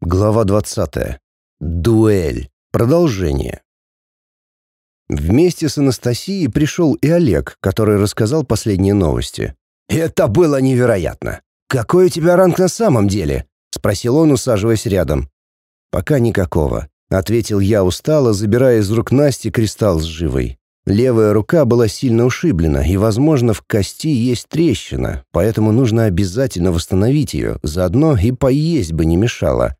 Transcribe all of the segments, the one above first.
Глава 20. Дуэль. Продолжение. Вместе с Анастасией пришел и Олег, который рассказал последние новости. «Это было невероятно! Какой у тебя ранг на самом деле?» — спросил он, усаживаясь рядом. «Пока никакого», — ответил я устало, забирая из рук Насти кристалл с живой. Левая рука была сильно ушиблена, и, возможно, в кости есть трещина, поэтому нужно обязательно восстановить ее, заодно и поесть бы не мешало.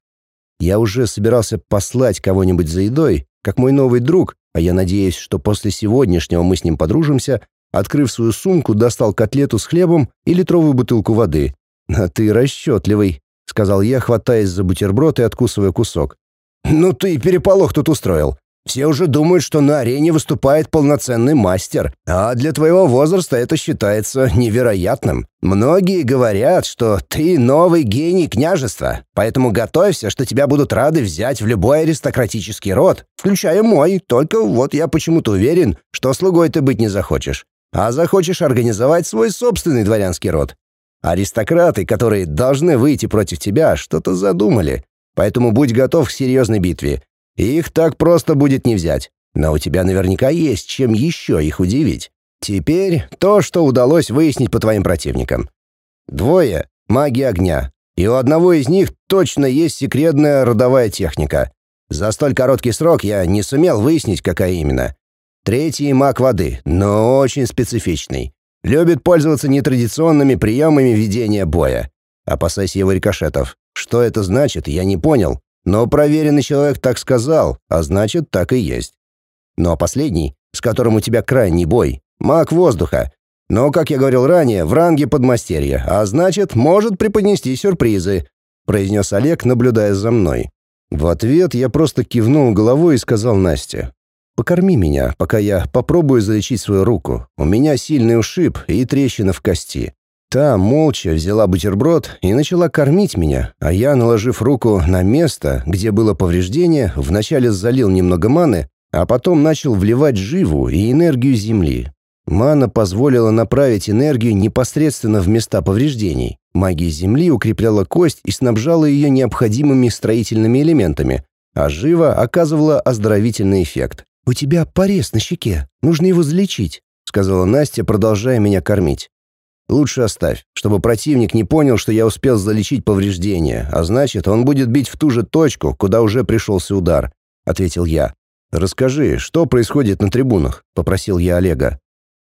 Я уже собирался послать кого-нибудь за едой, как мой новый друг, а я надеюсь, что после сегодняшнего мы с ним подружимся, открыв свою сумку, достал котлету с хлебом и литровую бутылку воды. «А ты расчетливый», — сказал я, хватаясь за бутерброд и откусывая кусок. «Ну ты переполох тут устроил. Все уже думают, что на арене выступает полноценный мастер, а для твоего возраста это считается невероятным. Многие говорят, что ты новый гений княжества, поэтому готовься, что тебя будут рады взять в любой аристократический род, включая мой, только вот я почему-то уверен, что слугой ты быть не захочешь, а захочешь организовать свой собственный дворянский род. Аристократы, которые должны выйти против тебя, что-то задумали, поэтому будь готов к серьезной битве их так просто будет не взять. Но у тебя наверняка есть чем еще их удивить. Теперь то, что удалось выяснить по твоим противникам. Двое — маги огня, и у одного из них точно есть секретная родовая техника. За столь короткий срок я не сумел выяснить, какая именно. Третий — маг воды, но очень специфичный. Любит пользоваться нетрадиционными приемами ведения боя. Опасайся его рикошетов. Что это значит, я не понял, но проверенный человек так сказал, а значит, так и есть. Ну а последний, с которым у тебя крайний бой, маг воздуха. Но, как я говорил ранее, в ранге подмастерья, а значит, может преподнести сюрпризы», — произнес Олег, наблюдая за мной. В ответ я просто кивнул головой и сказал Насте, «Покорми меня, пока я попробую залечить свою руку. У меня сильный ушиб и трещина в кости. Та молча взяла бутерброд и начала кормить меня, а я, наложив руку на место, где было повреждение, вначале залил немного маны, а потом начал вливать живу и энергию земли. Мана позволила направить энергию непосредственно в места повреждений. Магия земли укрепляла кость и снабжала ее необходимыми строительными элементами, а жива оказывала оздоровительный эффект. «У тебя порез на щеке, нужно его залечить», — сказала Настя, продолжая меня кормить. Лучше оставь, чтобы противник не понял, что я успел залечить повреждения, а значит, он будет бить в ту же точку, куда уже пришелся удар», — ответил я. «Расскажи, что происходит на трибунах?» — попросил я Олега.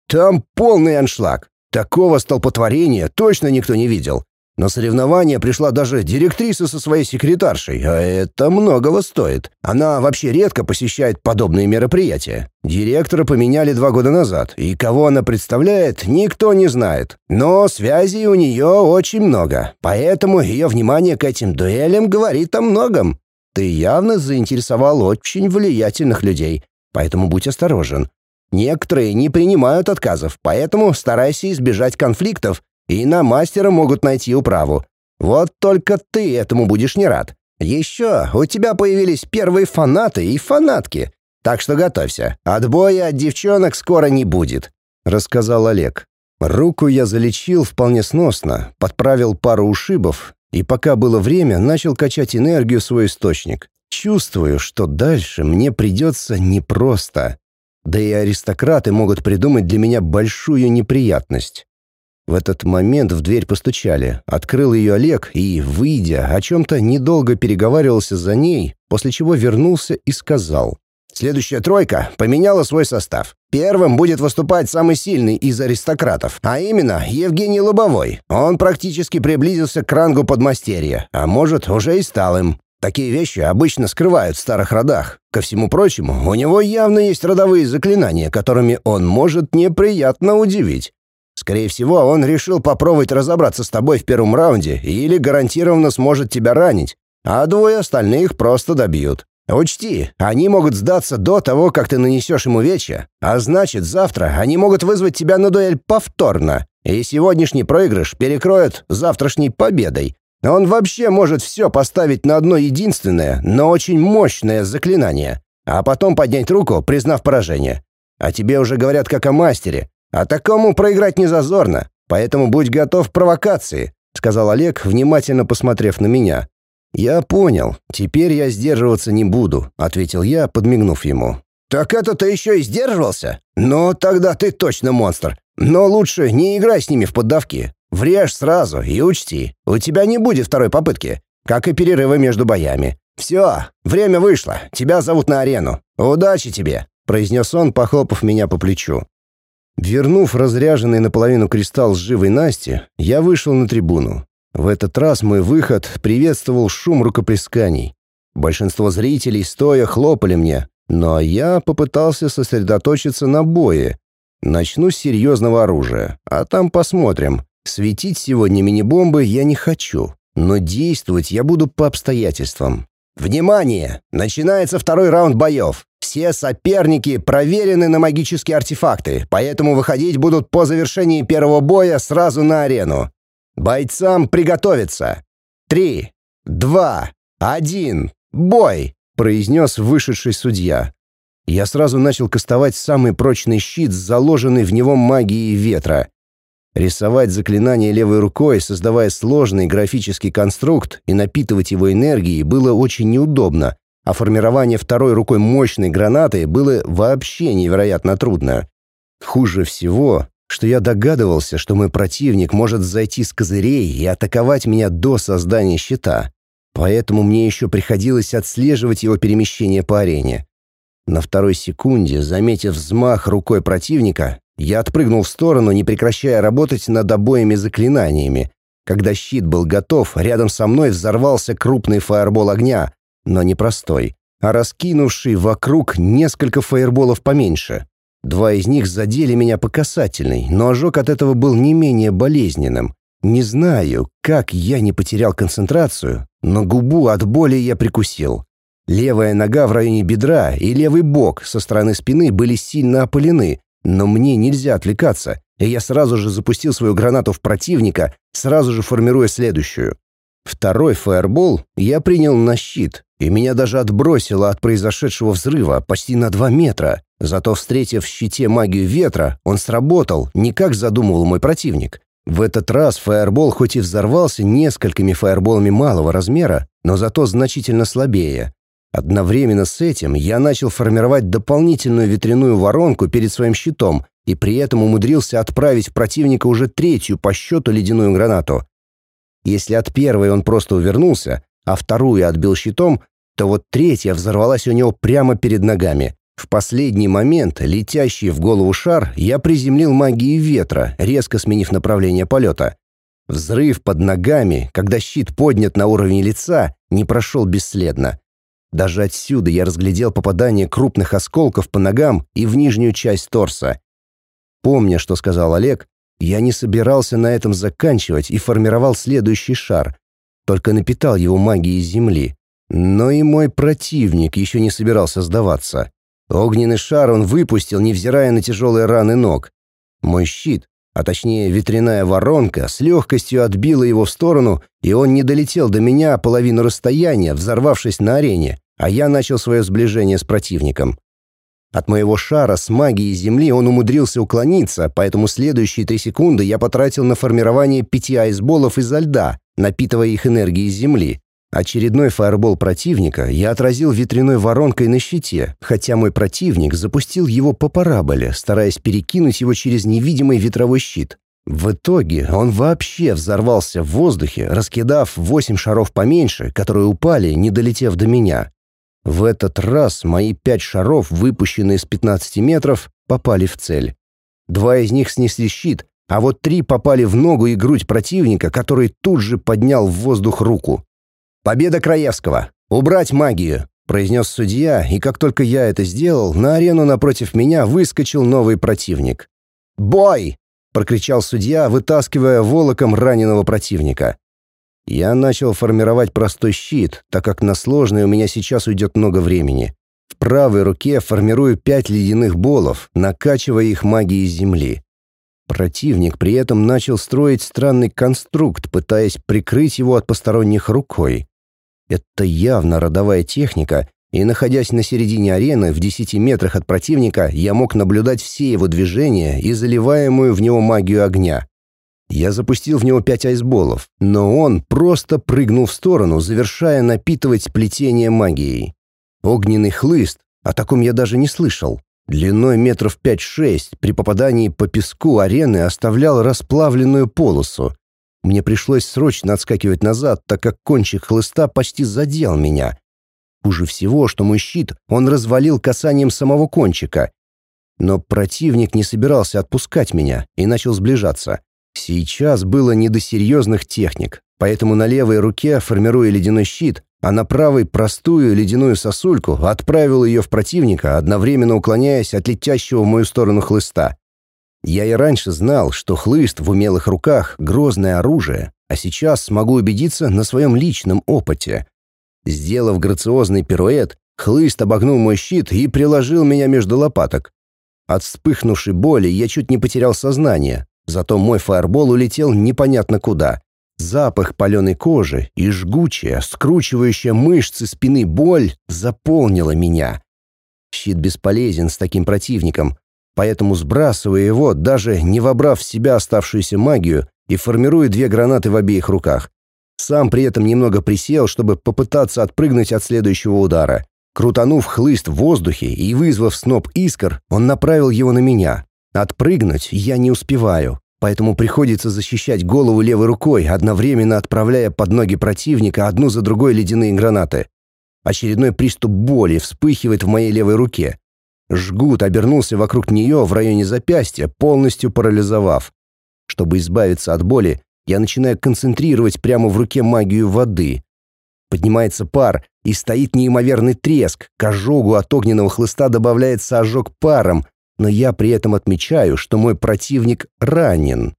«Там полный аншлаг. Такого столпотворения точно никто не видел. На соревнования пришла даже директриса со своей секретаршей, а это многого стоит. Она вообще редко посещает подобные мероприятия. Директора поменяли два года назад, и кого она представляет, никто не знает. Но связей у нее очень много, поэтому ее внимание к этим дуэлям говорит о многом. Ты явно заинтересовал очень влиятельных людей, поэтому будь осторожен. Некоторые не принимают отказов, поэтому старайся избежать конфликтов и на мастера могут найти управу. Вот только ты этому будешь не рад. Еще у тебя появились первые фанаты и фанатки. Так что готовься. Отбоя от девчонок скоро не будет», — рассказал Олег. Руку я залечил вполне сносно, подправил пару ушибов, и пока было время, начал качать энергию в свой источник. Чувствую, что дальше мне придется непросто. Да и аристократы могут придумать для меня большую неприятность. В этот момент в дверь постучали. Открыл ее Олег и, выйдя, о чем-то недолго переговаривался за ней, после чего вернулся и сказал. «Следующая тройка поменяла свой состав. Первым будет выступать самый сильный из аристократов, а именно Евгений Лобовой. Он практически приблизился к рангу подмастерья, а может, уже и стал им. Такие вещи обычно скрывают в старых родах. Ко всему прочему, у него явно есть родовые заклинания, которыми он может неприятно удивить. Скорее всего, он решил попробовать разобраться с тобой в первом раунде или гарантированно сможет тебя ранить, а двое остальных просто добьют. Учти, они могут сдаться до того, как ты нанесешь ему вече, а значит, завтра они могут вызвать тебя на дуэль повторно, и сегодняшний проигрыш перекроют завтрашней победой. Он вообще может все поставить на одно единственное, но очень мощное заклинание, а потом поднять руку, признав поражение. А тебе уже говорят как о мастере, а такому проиграть не зазорно, поэтому будь готов к провокации», — сказал Олег, внимательно посмотрев на меня. «Я понял. Теперь я сдерживаться не буду», — ответил я, подмигнув ему. «Так это ты еще и сдерживался? Ну, тогда ты точно монстр. Но лучше не играй с ними в поддавки. Врежь сразу и учти, у тебя не будет второй попытки, как и перерывы между боями. Все, время вышло, тебя зовут на арену. Удачи тебе», — произнес он, похлопав меня по плечу. Вернув разряженный наполовину кристалл с живой Насти, я вышел на трибуну. В этот раз мой выход приветствовал шум рукоплесканий. Большинство зрителей стоя хлопали мне, но я попытался сосредоточиться на бое. Начну с серьезного оружия, а там посмотрим. Светить сегодня мини-бомбы я не хочу, но действовать я буду по обстоятельствам. Внимание! Начинается второй раунд боев. Все соперники проверены на магические артефакты, поэтому выходить будут по завершении первого боя сразу на арену. Бойцам приготовиться. Три, два, один, бой! произнес вышедший судья. Я сразу начал кастовать самый прочный щит с заложенной в него магией ветра. Рисовать заклинание левой рукой, создавая сложный графический конструкт и напитывать его энергией, было очень неудобно, а формирование второй рукой мощной гранаты было вообще невероятно трудно. Хуже всего, что я догадывался, что мой противник может зайти с козырей и атаковать меня до создания щита. Поэтому мне еще приходилось отслеживать его перемещение по арене. На второй секунде, заметив взмах рукой противника, я отпрыгнул в сторону, не прекращая работать над обоими заклинаниями. Когда щит был готов, рядом со мной взорвался крупный фаербол огня, но не простой, а раскинувший вокруг несколько фаерболов поменьше. Два из них задели меня по касательной, но ожог от этого был не менее болезненным. Не знаю, как я не потерял концентрацию, но губу от боли я прикусил. Левая нога в районе бедра и левый бок со стороны спины были сильно опалены, но мне нельзя отвлекаться, и я сразу же запустил свою гранату в противника, сразу же формируя следующую. Второй фаербол я принял на щит, и меня даже отбросило от произошедшего взрыва почти на два метра. Зато, встретив в щите магию ветра, он сработал, не как задумывал мой противник. В этот раз фаербол хоть и взорвался несколькими фаерболами малого размера, но зато значительно слабее. Одновременно с этим я начал формировать дополнительную ветряную воронку перед своим щитом и при этом умудрился отправить в противника уже третью по счету ледяную гранату. Если от первой он просто увернулся, а вторую отбил щитом, то вот третья взорвалась у него прямо перед ногами. В последний момент, летящий в голову шар, я приземлил магией ветра, резко сменив направление полета. Взрыв под ногами, когда щит поднят на уровень лица, не прошел бесследно. Даже отсюда я разглядел попадание крупных осколков по ногам и в нижнюю часть торса. Помня, что сказал Олег, я не собирался на этом заканчивать и формировал следующий шар, только напитал его магией земли. Но и мой противник еще не собирался сдаваться. Огненный шар он выпустил, невзирая на тяжелые раны ног. Мой щит, а точнее ветряная воронка, с легкостью отбила его в сторону, и он не долетел до меня половину расстояния, взорвавшись на арене, а я начал свое сближение с противником. От моего шара с магией земли он умудрился уклониться, поэтому следующие три секунды я потратил на формирование пяти айсболов изо льда, напитывая их энергией земли. Очередной фаербол противника я отразил ветряной воронкой на щите, хотя мой противник запустил его по параболе, стараясь перекинуть его через невидимый ветровой щит. В итоге он вообще взорвался в воздухе, раскидав восемь шаров поменьше, которые упали, не долетев до меня. В этот раз мои пять шаров, выпущенные с 15 метров, попали в цель. Два из них снесли щит, а вот три попали в ногу и грудь противника, который тут же поднял в воздух руку. «Победа Краевского! Убрать магию!» — произнес судья, и как только я это сделал, на арену напротив меня выскочил новый противник. «Бой!» — прокричал судья, вытаскивая волоком раненого противника. Я начал формировать простой щит, так как на сложный у меня сейчас уйдет много времени. В правой руке формирую пять ледяных болов, накачивая их магией земли. Противник при этом начал строить странный конструкт, пытаясь прикрыть его от посторонних рукой. Это явно родовая техника, и, находясь на середине арены в 10 метрах от противника, я мог наблюдать все его движения и заливаемую в него магию огня. Я запустил в него пять айсболов, но он просто прыгнул в сторону, завершая напитывать плетение магией. Огненный хлыст, о таком я даже не слышал, длиной метров 5-6, при попадании по песку арены оставлял расплавленную полосу. Мне пришлось срочно отскакивать назад, так как кончик хлыста почти задел меня. Хуже всего, что мой щит он развалил касанием самого кончика. Но противник не собирался отпускать меня и начал сближаться. Сейчас было не до серьезных техник, поэтому на левой руке, формируя ледяной щит, а на правой простую ледяную сосульку отправил ее в противника, одновременно уклоняясь от летящего в мою сторону хлыста. Я и раньше знал, что хлыст в умелых руках — грозное оружие, а сейчас смогу убедиться на своем личном опыте. Сделав грациозный пируэт, хлыст обогнул мой щит и приложил меня между лопаток. От вспыхнувшей боли я чуть не потерял сознание, Зато мой фаербол улетел непонятно куда. Запах паленой кожи и жгучая, скручивающая мышцы спины боль заполнила меня. Щит бесполезен с таким противником, поэтому сбрасывая его, даже не вобрав в себя оставшуюся магию, и формируя две гранаты в обеих руках. Сам при этом немного присел, чтобы попытаться отпрыгнуть от следующего удара. Крутанув хлыст в воздухе и вызвав сноп искр, он направил его на меня, Отпрыгнуть я не успеваю, поэтому приходится защищать голову левой рукой, одновременно отправляя под ноги противника одну за другой ледяные гранаты. Очередной приступ боли вспыхивает в моей левой руке. Жгут обернулся вокруг нее в районе запястья, полностью парализовав. Чтобы избавиться от боли, я начинаю концентрировать прямо в руке магию воды. Поднимается пар, и стоит неимоверный треск. К ожогу от огненного хлыста добавляется ожог паром, но я при этом отмечаю, что мой противник ранен.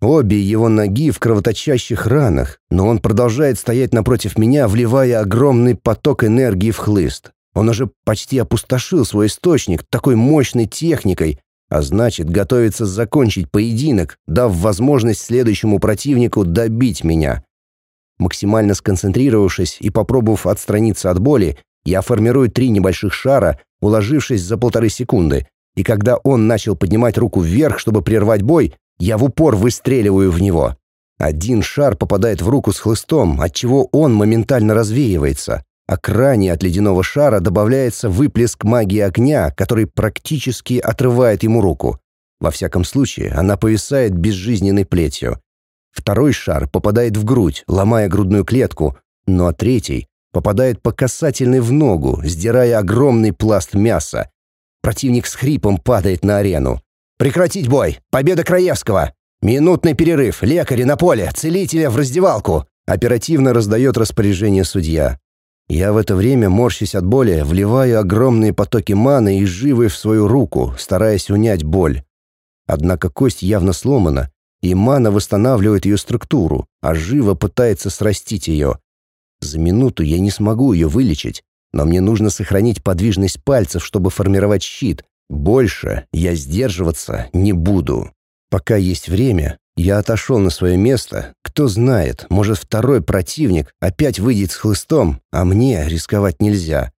Обе его ноги в кровоточащих ранах, но он продолжает стоять напротив меня, вливая огромный поток энергии в хлыст. Он уже почти опустошил свой источник такой мощной техникой, а значит, готовится закончить поединок, дав возможность следующему противнику добить меня. Максимально сконцентрировавшись и попробовав отстраниться от боли, я формирую три небольших шара, уложившись за полторы секунды, и когда он начал поднимать руку вверх, чтобы прервать бой, я в упор выстреливаю в него. Один шар попадает в руку с хлыстом, отчего он моментально развеивается, а к ране от ледяного шара добавляется выплеск магии огня, который практически отрывает ему руку. Во всяком случае, она повисает безжизненной плетью. Второй шар попадает в грудь, ломая грудную клетку, ну а третий попадает по касательной в ногу, сдирая огромный пласт мяса, Противник с хрипом падает на арену. «Прекратить бой! Победа Краевского! Минутный перерыв! Лекари на поле! Целителя в раздевалку!» Оперативно раздает распоряжение судья. Я в это время, морщась от боли, вливаю огромные потоки маны и живы в свою руку, стараясь унять боль. Однако кость явно сломана, и мана восстанавливает ее структуру, а жива пытается срастить ее. За минуту я не смогу ее вылечить, но мне нужно сохранить подвижность пальцев, чтобы формировать щит. Больше я сдерживаться не буду. Пока есть время, я отошел на свое место. Кто знает, может, второй противник опять выйдет с хлыстом, а мне рисковать нельзя.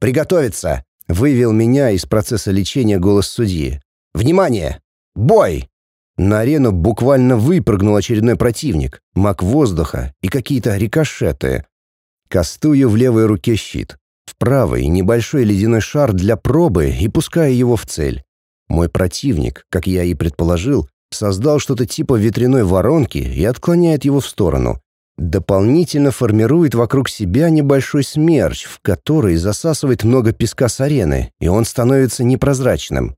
«Приготовиться!» — вывел меня из процесса лечения голос судьи. «Внимание! Бой!» На арену буквально выпрыгнул очередной противник, маг воздуха и какие-то рикошеты. Кастую в левой руке щит. В правый небольшой ледяной шар для пробы и пуская его в цель. Мой противник, как я и предположил, создал что-то типа ветряной воронки и отклоняет его в сторону. Дополнительно формирует вокруг себя небольшой смерч, в который засасывает много песка с арены, и он становится непрозрачным.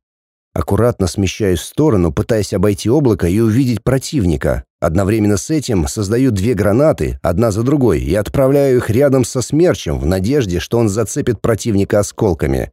Аккуратно смещаюсь в сторону, пытаясь обойти облако и увидеть противника, Одновременно с этим создаю две гранаты, одна за другой, и отправляю их рядом со смерчем в надежде, что он зацепит противника осколками.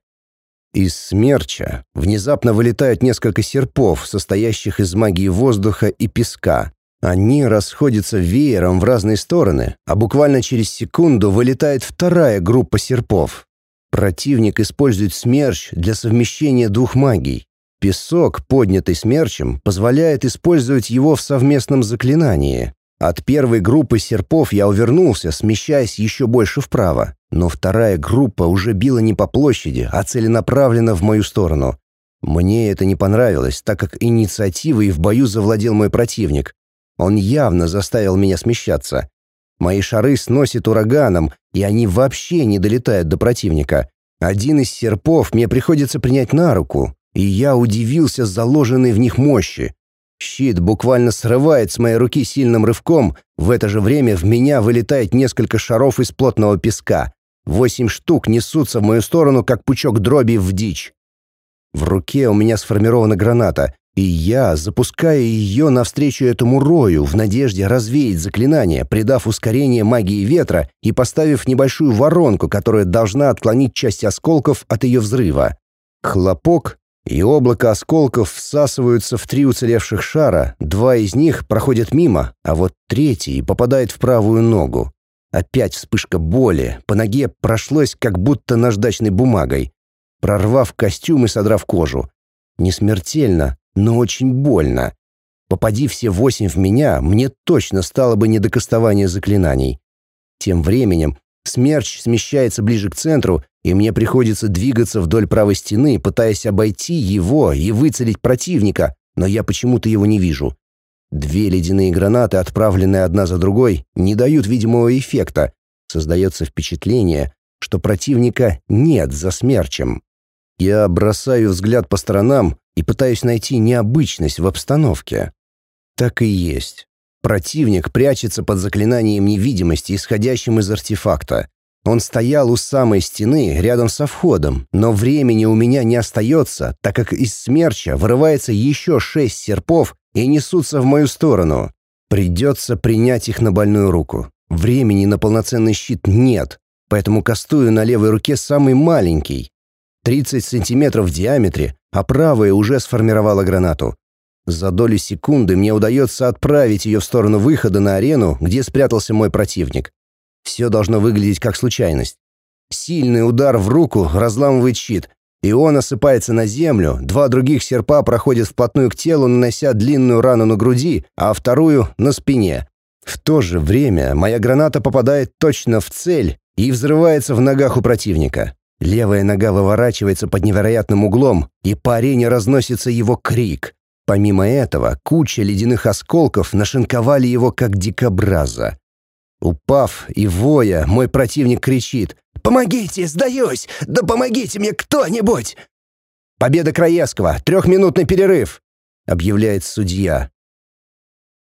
Из смерча внезапно вылетают несколько серпов, состоящих из магии воздуха и песка. Они расходятся веером в разные стороны, а буквально через секунду вылетает вторая группа серпов. Противник использует смерч для совмещения двух магий. Песок, поднятый смерчем, позволяет использовать его в совместном заклинании. От первой группы серпов я увернулся, смещаясь еще больше вправо, но вторая группа уже била не по площади, а целенаправленно в мою сторону. Мне это не понравилось, так как инициативой в бою завладел мой противник. Он явно заставил меня смещаться. Мои шары сносит ураганом, и они вообще не долетают до противника. Один из серпов мне приходится принять на руку, и я удивился заложенной в них мощи. Щит буквально срывает с моей руки сильным рывком, в это же время в меня вылетает несколько шаров из плотного песка. Восемь штук несутся в мою сторону, как пучок дроби в дичь. В руке у меня сформирована граната, и я запускаю ее навстречу этому рою в надежде развеять заклинание, придав ускорение магии ветра и поставив небольшую воронку, которая должна отклонить часть осколков от ее взрыва. Хлопок, и облако осколков всасываются в три уцелевших шара, два из них проходят мимо, а вот третий попадает в правую ногу. Опять вспышка боли, по ноге прошлось как будто наждачной бумагой, прорвав костюм и содрав кожу. Не смертельно, но очень больно. Попади все восемь в меня, мне точно стало бы не до заклинаний. Тем временем смерч смещается ближе к центру, и мне приходится двигаться вдоль правой стены, пытаясь обойти его и выцелить противника, но я почему-то его не вижу. Две ледяные гранаты, отправленные одна за другой, не дают видимого эффекта. Создается впечатление, что противника нет за смерчем. Я бросаю взгляд по сторонам и пытаюсь найти необычность в обстановке. Так и есть. Противник прячется под заклинанием невидимости, исходящим из артефакта. Он стоял у самой стены, рядом со входом, но времени у меня не остается, так как из смерча вырывается еще шесть серпов и несутся в мою сторону. Придется принять их на больную руку. Времени на полноценный щит нет, поэтому кастую на левой руке самый маленький. 30 сантиметров в диаметре, а правая уже сформировала гранату. За долю секунды мне удается отправить ее в сторону выхода на арену, где спрятался мой противник. Все должно выглядеть как случайность. Сильный удар в руку разламывает щит, и он осыпается на землю, два других серпа проходят вплотную к телу, нанося длинную рану на груди, а вторую — на спине. В то же время моя граната попадает точно в цель и взрывается в ногах у противника. Левая нога выворачивается под невероятным углом, и по арене разносится его крик. Помимо этого, куча ледяных осколков нашинковали его как дикобраза. Упав и воя, мой противник кричит «Помогите, сдаюсь! Да помогите мне кто-нибудь!» «Победа Краевского! Трехминутный перерыв!» — объявляет судья.